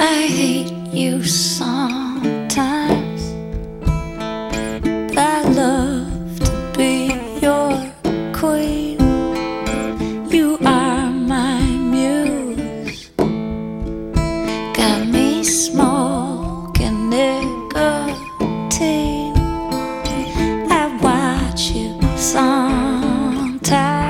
I hate you, song. sometimes.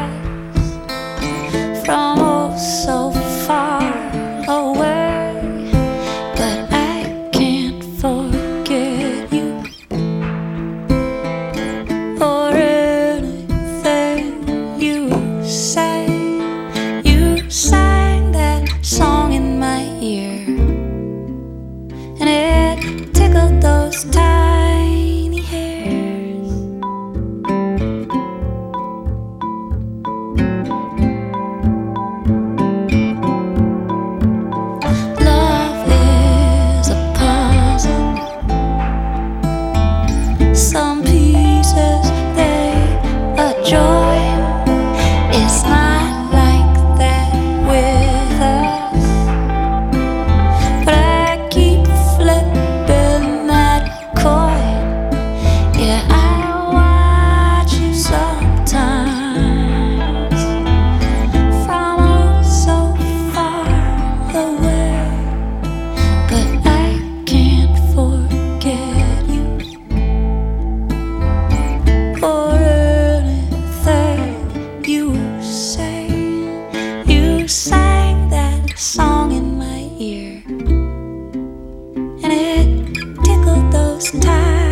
lost time.